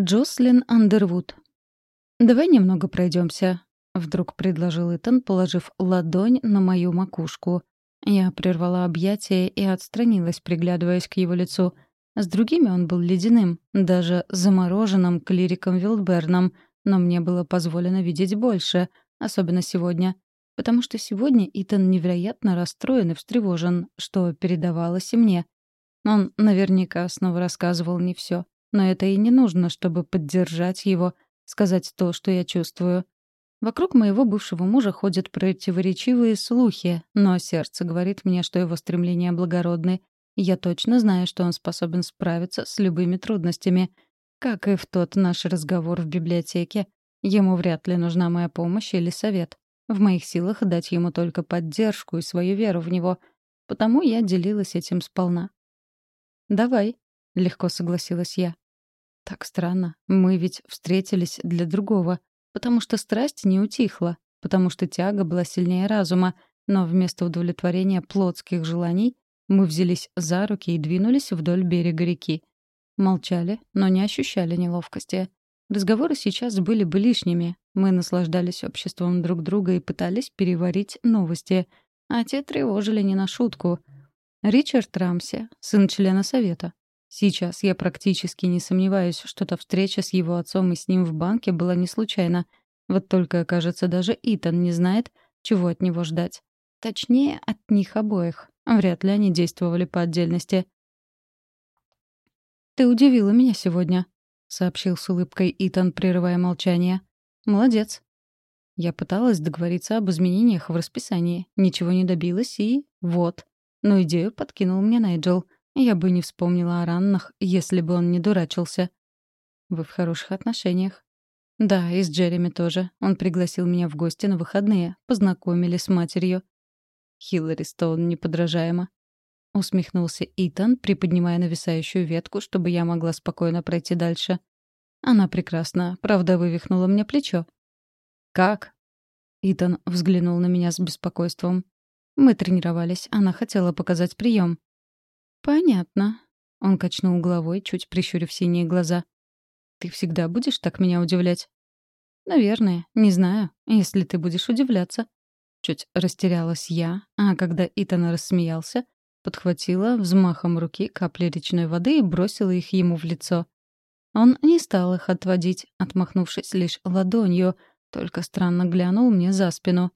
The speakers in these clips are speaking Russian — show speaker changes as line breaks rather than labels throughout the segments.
Джослин Андервуд. «Давай немного пройдемся», — вдруг предложил Итан, положив ладонь на мою макушку. Я прервала объятия и отстранилась, приглядываясь к его лицу. С другими он был ледяным, даже замороженным клириком Вилдберном, но мне было позволено видеть больше, особенно сегодня. Потому что сегодня Итан невероятно расстроен и встревожен, что передавалось и мне. Он наверняка снова рассказывал не все. Но это и не нужно, чтобы поддержать его, сказать то, что я чувствую. Вокруг моего бывшего мужа ходят противоречивые слухи, но сердце говорит мне, что его стремления благородны, я точно знаю, что он способен справиться с любыми трудностями. Как и в тот наш разговор в библиотеке. Ему вряд ли нужна моя помощь или совет. В моих силах дать ему только поддержку и свою веру в него. Потому я делилась этим сполна. «Давай», легко согласилась я. Так странно. Мы ведь встретились для другого, потому что страсть не утихла, потому что тяга была сильнее разума, но вместо удовлетворения плотских желаний мы взялись за руки и двинулись вдоль берега реки. Молчали, но не ощущали неловкости. Разговоры сейчас были бы лишними. Мы наслаждались обществом друг друга и пытались переварить новости. А те тревожили не на шутку. Ричард Рамси, сын члена совета, Сейчас я практически не сомневаюсь, что та встреча с его отцом и с ним в банке была не случайна. Вот только, кажется, даже Итан не знает, чего от него ждать. Точнее, от них обоих. Вряд ли они действовали по отдельности. «Ты удивила меня сегодня», — сообщил с улыбкой Итан, прерывая молчание. «Молодец». Я пыталась договориться об изменениях в расписании, ничего не добилась и... вот. Но идею подкинул мне Найджел — я бы не вспомнила о раннах, если бы он не дурачился. Вы в хороших отношениях. Да, и с Джереми тоже. Он пригласил меня в гости на выходные, познакомили с матерью. Хиллари Стоун неподражаема. Усмехнулся Итан, приподнимая нависающую ветку, чтобы я могла спокойно пройти дальше. Она прекрасна, правда, вывихнула мне плечо. «Как?» Итан взглянул на меня с беспокойством. Мы тренировались, она хотела показать прием. «Понятно». Он качнул головой, чуть прищурив синие глаза. «Ты всегда будешь так меня удивлять?» «Наверное. Не знаю. Если ты будешь удивляться». Чуть растерялась я, а когда Итан рассмеялся, подхватила взмахом руки капли речной воды и бросила их ему в лицо. Он не стал их отводить, отмахнувшись лишь ладонью, только странно глянул мне за спину.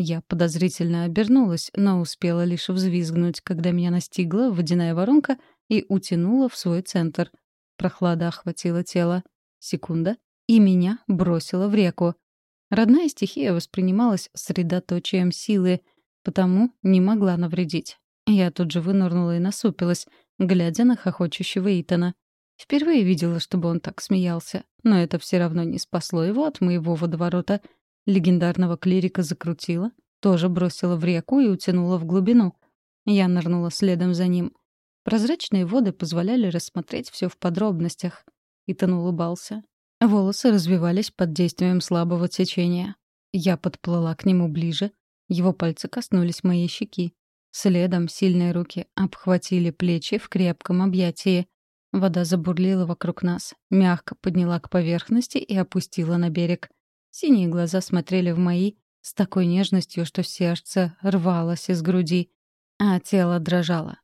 Я подозрительно обернулась, но успела лишь взвизгнуть, когда меня настигла водяная воронка и утянула в свой центр. Прохлада охватила тело. Секунда, и меня бросила в реку. Родная стихия воспринималась средоточием силы, потому не могла навредить. Я тут же вынырнула и насупилась, глядя на хохочущего Итана. Впервые видела, чтобы он так смеялся, но это все равно не спасло его от моего водоворота — Легендарного клирика закрутила, тоже бросила в реку и утянула в глубину. Я нырнула следом за ним. Прозрачные воды позволяли рассмотреть все в подробностях. Итан улыбался. Волосы развивались под действием слабого течения. Я подплыла к нему ближе. Его пальцы коснулись моей щеки. Следом сильные руки обхватили плечи в крепком объятии. Вода забурлила вокруг нас, мягко подняла к поверхности и опустила на берег. Синие глаза смотрели в мои с такой нежностью, что сердце рвалось из груди, а тело дрожало.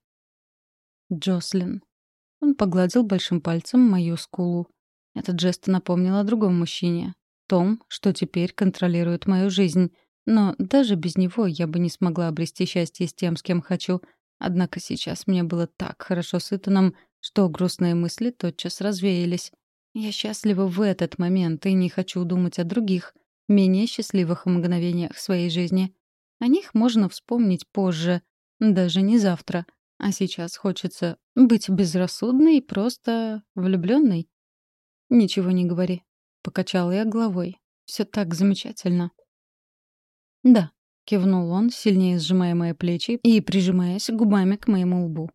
Джослин. Он погладил большим пальцем мою скулу. Этот жест напомнил о другом мужчине. Том, что теперь контролирует мою жизнь. Но даже без него я бы не смогла обрести счастье с тем, с кем хочу. Однако сейчас мне было так хорошо с Итаном, что грустные мысли тотчас развеялись. Я счастлива в этот момент и не хочу думать о других, менее счастливых мгновениях своей жизни. О них можно вспомнить позже, даже не завтра. А сейчас хочется быть безрассудной и просто влюбленной. «Ничего не говори», — покачала я головой. Все так замечательно». «Да», — кивнул он, сильнее сжимая мои плечи и прижимаясь губами к моему лбу.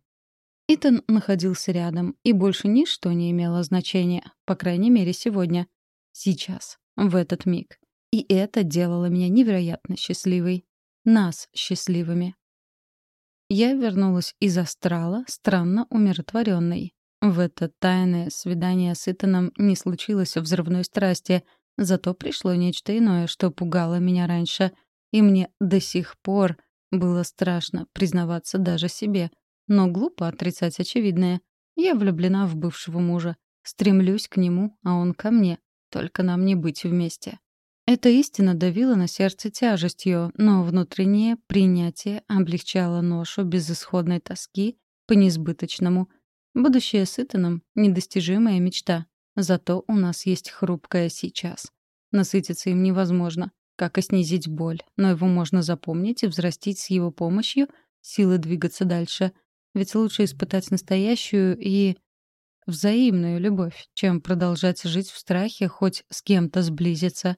Итан находился рядом, и больше ничто не имело значения, по крайней мере, сегодня. Сейчас, в этот миг. И это делало меня невероятно счастливой. Нас счастливыми. Я вернулась из астрала, странно умиротворенной. В это тайное свидание с Итаном не случилось взрывной страсти, зато пришло нечто иное, что пугало меня раньше. И мне до сих пор было страшно признаваться даже себе. Но глупо отрицать очевидное. Я влюблена в бывшего мужа. Стремлюсь к нему, а он ко мне. Только нам не быть вместе. Эта истина давила на сердце тяжестью, но внутреннее принятие облегчало ношу безысходной тоски по несбыточному. Будущее с Итаном — недостижимая мечта. Зато у нас есть хрупкое сейчас. Насытиться им невозможно, как и снизить боль, но его можно запомнить и взрастить с его помощью силы двигаться дальше. Ведь лучше испытать настоящую и взаимную любовь, чем продолжать жить в страхе хоть с кем-то сблизиться.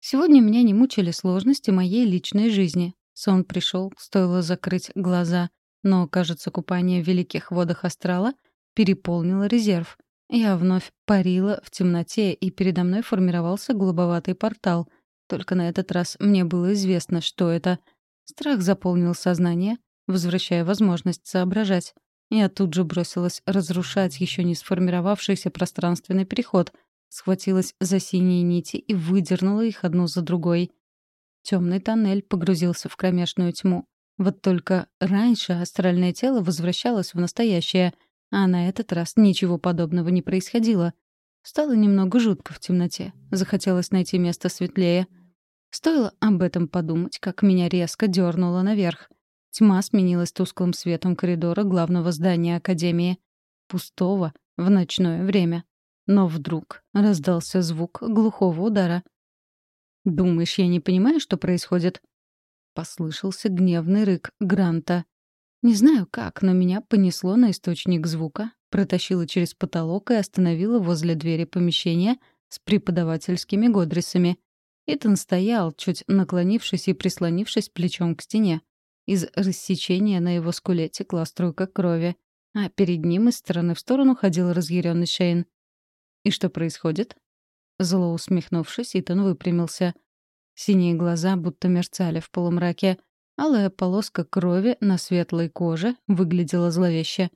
Сегодня меня не мучили сложности моей личной жизни. Сон пришел, стоило закрыть глаза, но, кажется, купание в великих водах астрала переполнило резерв. Я вновь парила в темноте, и передо мной формировался голубоватый портал. Только на этот раз мне было известно, что это. Страх заполнил сознание, возвращая возможность соображать. Я тут же бросилась разрушать еще не сформировавшийся пространственный переход, схватилась за синие нити и выдернула их одну за другой. Темный тоннель погрузился в кромешную тьму. Вот только раньше астральное тело возвращалось в настоящее, а на этот раз ничего подобного не происходило. Стало немного жутко в темноте. Захотелось найти место светлее. Стоило об этом подумать, как меня резко дернуло наверх. Тьма сменилась тусклым светом коридора главного здания Академии. Пустого, в ночное время. Но вдруг раздался звук глухого удара. «Думаешь, я не понимаю, что происходит?» Послышался гневный рык Гранта. Не знаю как, но меня понесло на источник звука, протащило через потолок и остановило возле двери помещения с преподавательскими годрисами. Итан стоял, чуть наклонившись и прислонившись плечом к стене. Из рассечения на его скуле текла струйка крови, а перед ним из стороны в сторону ходил разъяренный Шейн. «И что происходит?» Зло усмехнувшись, Итан выпрямился. Синие глаза будто мерцали в полумраке. Алая полоска крови на светлой коже выглядела зловеще.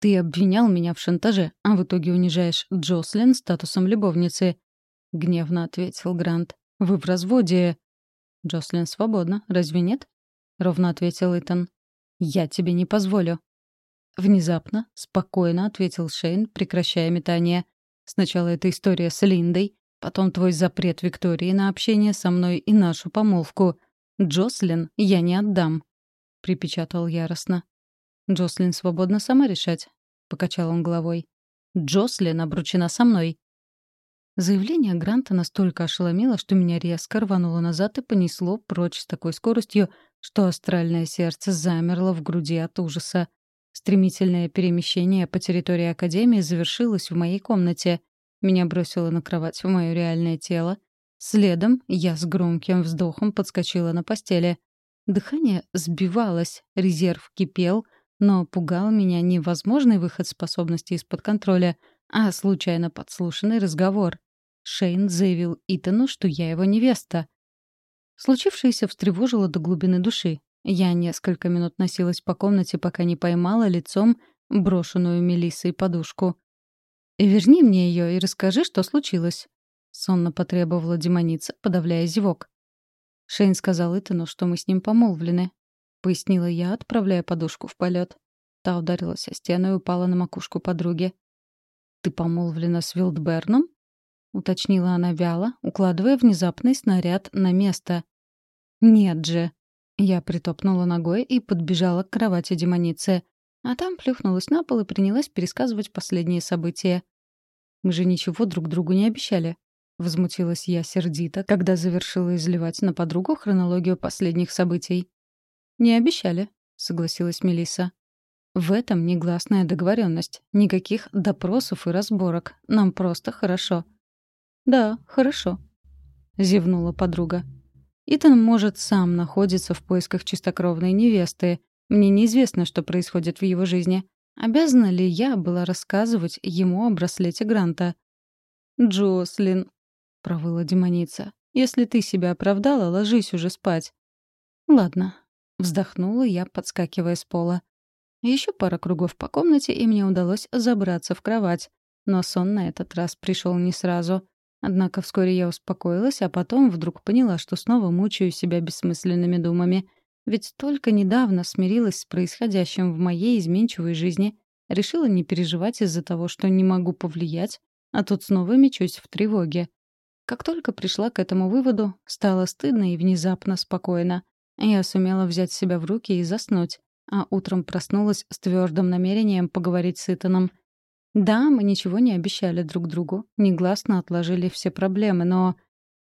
«Ты обвинял меня в шантаже, а в итоге унижаешь Джослин статусом любовницы», — гневно ответил Грант. «Вы в разводе...» «Джослин свободна, разве нет?» — ровно ответил Итан. «Я тебе не позволю». Внезапно, спокойно ответил Шейн, прекращая метание. «Сначала эта история с Линдой, потом твой запрет Виктории на общение со мной и нашу помолвку. Джослин я не отдам», — припечатал яростно. «Джослин свободна сама решать», — покачал он головой. «Джослин обручена со мной. Заявление Гранта настолько ошеломило, что меня резко рвануло назад и понесло прочь с такой скоростью, что астральное сердце замерло в груди от ужаса. Стремительное перемещение по территории Академии завершилось в моей комнате. Меня бросило на кровать в мое реальное тело. Следом я с громким вздохом подскочила на постели. Дыхание сбивалось, резерв кипел, но пугал меня невозможный выход способностей из-под контроля, а случайно подслушанный разговор. Шейн заявил Итану, что я его невеста. Случившееся встревожило до глубины души. Я несколько минут носилась по комнате, пока не поймала лицом брошенную Мелиссой подушку. «Верни мне ее и расскажи, что случилось», — сонно потребовала демоница, подавляя зевок. Шейн сказал Итану, что мы с ним помолвлены. Пояснила я, отправляя подушку в полет. Та ударилась о стену и упала на макушку подруги. «Ты помолвлена с Вилдберном?» — уточнила она вяло, укладывая внезапный снаряд на место. «Нет же!» Я притопнула ногой и подбежала к кровати демоницы. А там плюхнулась на пол и принялась пересказывать последние события. «Мы же ничего друг другу не обещали», — возмутилась я сердито, когда завершила изливать на подругу хронологию последних событий. «Не обещали», — согласилась Мелиса. «В этом негласная договоренность. Никаких допросов и разборок. Нам просто хорошо. «Да, хорошо», — зевнула подруга. «Итан, может, сам находится в поисках чистокровной невесты. Мне неизвестно, что происходит в его жизни. Обязана ли я была рассказывать ему о браслете Гранта?» «Джослин», — провыла демоница, — «если ты себя оправдала, ложись уже спать». «Ладно», — вздохнула я, подскакивая с пола. Еще пара кругов по комнате, и мне удалось забраться в кровать. Но сон на этот раз пришел не сразу. Однако вскоре я успокоилась, а потом вдруг поняла, что снова мучаю себя бессмысленными думами. Ведь только недавно смирилась с происходящим в моей изменчивой жизни, решила не переживать из-за того, что не могу повлиять, а тут снова мечусь в тревоге. Как только пришла к этому выводу, стало стыдно и внезапно спокойно. Я сумела взять себя в руки и заснуть, а утром проснулась с твердым намерением поговорить с Итаном — да, мы ничего не обещали друг другу, негласно отложили все проблемы, но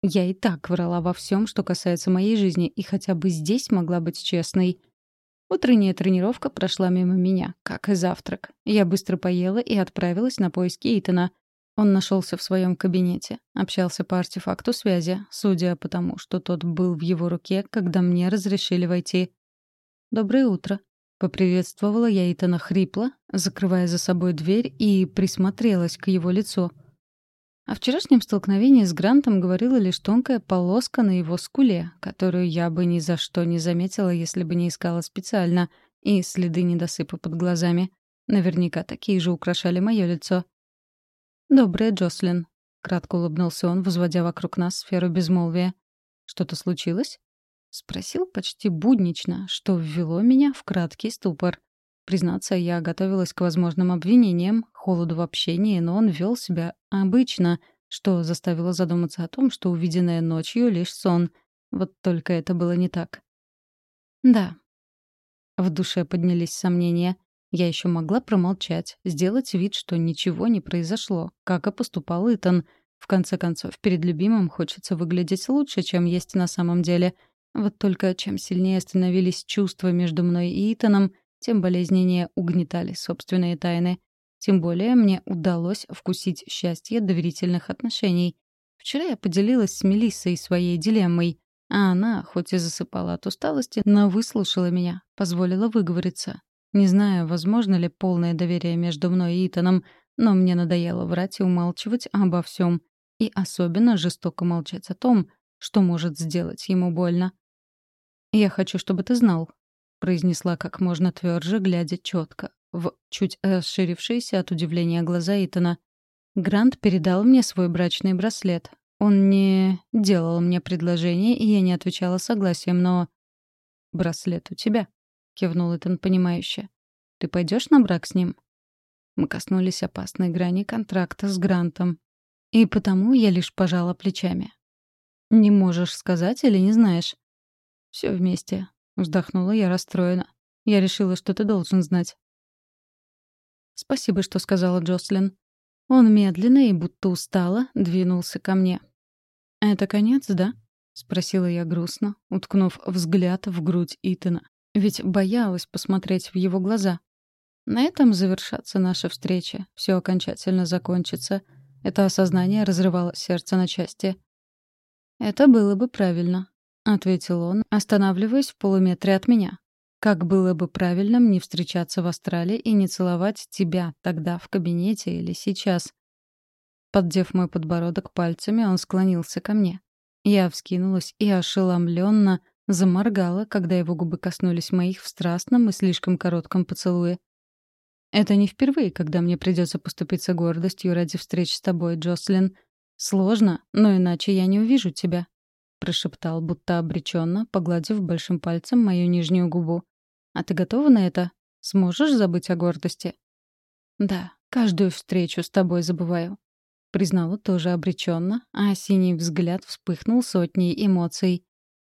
я и так врала во всем, что касается моей жизни, и хотя бы здесь могла быть честной. Утренняя тренировка прошла мимо меня, как и завтрак. Я быстро поела и отправилась на поиски Итана. Он нашелся в своем кабинете, общался по артефакту связи, судя по тому, что тот был в его руке, когда мне разрешили войти. «Доброе утро», Поприветствовала я Итана хрипло, закрывая за собой дверь и присмотрелась к его лицу. О вчерашнем столкновении с Грантом говорила лишь тонкая полоска на его скуле, которую я бы ни за что не заметила, если бы не искала специально, и следы недосыпа под глазами. Наверняка такие же украшали мое лицо. «Доброе, Джослин», — кратко улыбнулся он, возводя вокруг нас сферу безмолвия. «Что-то случилось?» Спросил почти буднично, что ввело меня в краткий ступор. Признаться, я готовилась к возможным обвинениям, холоду в общении, но он вел себя обычно, что заставило задуматься о том, что увиденное ночью — лишь сон. Вот только это было не так. Да. В душе поднялись сомнения. Я еще могла промолчать, сделать вид, что ничего не произошло, как и поступал Итан. В конце концов, перед любимым хочется выглядеть лучше, чем есть на самом деле — вот только чем сильнее становились чувства между мной и Итаном, тем болезненнее угнетали собственные тайны. Тем более мне удалось вкусить счастье доверительных отношений. Вчера я поделилась с Мелиссой своей дилеммой, а она, хоть и засыпала от усталости, но выслушала меня, позволила выговориться. Не знаю, возможно ли полное доверие между мной и Итаном, но мне надоело врать и умалчивать обо всем. И особенно жестоко молчать о том, что может сделать ему больно. «Я хочу, чтобы ты знал», — произнесла как можно тверже, глядя четко, в чуть расширившиеся от удивления глаза Итана. Грант передал мне свой брачный браслет. Он не делал мне предложение, и я не отвечала согласием, но... «Браслет у тебя», — кивнул Итан понимающе. «Ты пойдешь на брак с ним?» Мы коснулись опасной грани контракта с Грантом. И потому я лишь пожала плечами. «Не можешь сказать или не знаешь?» Все вместе. Вздохнула я расстроена. Я решила, что ты должен знать. Спасибо, что сказала Джослин. Он медленно и будто устало двинулся ко мне. «Это конец, да?» — спросила я грустно, уткнув взгляд в грудь Итана. Ведь боялась посмотреть в его глаза. На этом завершатся наша встреча. Все окончательно закончится. Это осознание разрывало сердце на части. Это было бы правильно. — ответил он, останавливаясь в полуметре от меня. «Как было бы правильным не встречаться в Австралии и не целовать тебя тогда в кабинете или сейчас?» Поддев мой подбородок пальцами, он склонился ко мне. Я вскинулась и ошеломленно заморгала, когда его губы коснулись моих в страстном и слишком коротком поцелуе. «Это не впервые, когда мне придется поступиться гордостью ради встреч с тобой, Джослин. Сложно, но иначе я не увижу тебя прошептал, будто обреченно, погладив большим пальцем мою нижнюю губу. «А ты готова на это? Сможешь забыть о гордости?» «Да, каждую встречу с тобой забываю», — признала тоже обреченно, а синий взгляд вспыхнул сотней эмоций.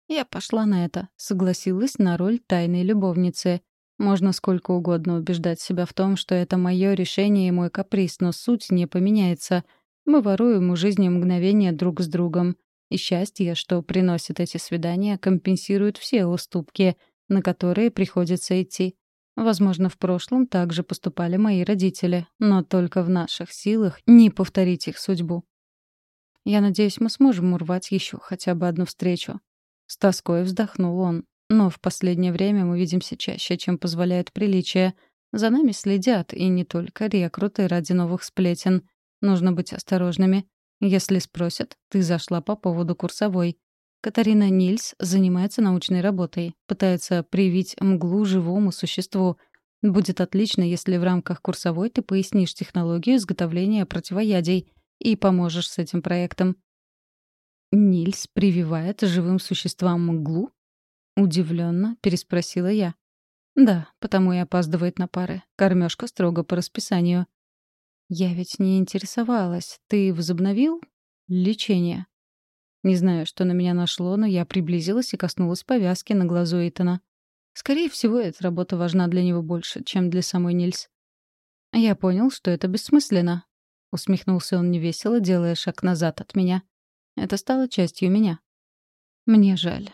Я пошла на это, согласилась на роль тайной любовницы. Можно сколько угодно убеждать себя в том, что это мое решение и мой каприз, но суть не поменяется. Мы воруем у жизни мгновения друг с другом. И счастье, что приносят эти свидания, компенсирует все уступки, на которые приходится идти. Возможно, в прошлом также поступали мои родители, но только в наших силах не повторить их судьбу. Я надеюсь, мы сможем урвать еще хотя бы одну встречу. С тоской вздохнул он. Но в последнее время мы видимся чаще, чем позволяет приличие. За нами следят, и не только рекруты ради новых сплетен. Нужно быть осторожными. Если спросят, ты зашла по поводу курсовой. Катарина Нильс занимается научной работой, пытается привить мглу живому существу. Будет отлично, если в рамках курсовой ты пояснишь технологию изготовления противоядий и поможешь с этим проектом. Нильс прививает живым существам мглу? Удивленно переспросила я. Да, потому и опаздывает на пары. Кормежка строго по расписанию. Я ведь не интересовалась. Ты возобновил лечение? Не знаю, что на меня нашло, но я приблизилась и коснулась повязки на глазу Эйтона. Скорее всего, эта работа важна для него больше, чем для самой Нильс. Я понял, что это бессмысленно. Усмехнулся он невесело, делая шаг назад от меня. Это стало частью меня. Мне жаль.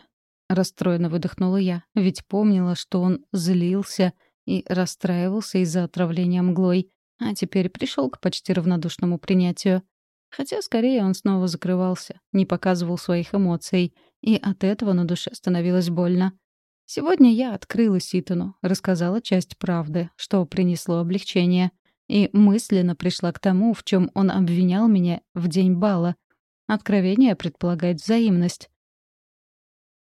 Расстроенно выдохнула я, ведь помнила, что он злился и расстраивался из-за отравления мглой, а теперь пришел к почти равнодушному принятию. Хотя скорее он снова закрывался, не показывал своих эмоций, и от этого на душе становилось больно. Сегодня я открыла Ситону, рассказала часть правды, что принесло облегчение, и мысленно пришла к тому, в чем он обвинял меня в день бала. Откровение предполагает взаимность.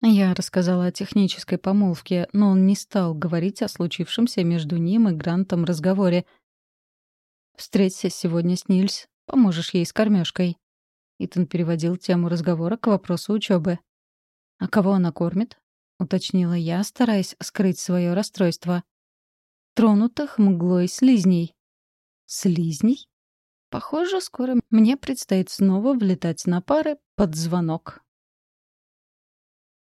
Я рассказала о технической помолвке, но он не стал говорить о случившемся между ним и Грантом разговоре. «Встреться сегодня с Нильс, поможешь ей с кормежкой». Итан переводил тему разговора к вопросу учебы. «А кого она кормит?» — уточнила я, стараясь скрыть свое расстройство. «Тронутых мглой слизней». «Слизней?» Похоже, скоро мне предстоит снова влетать на пары под звонок.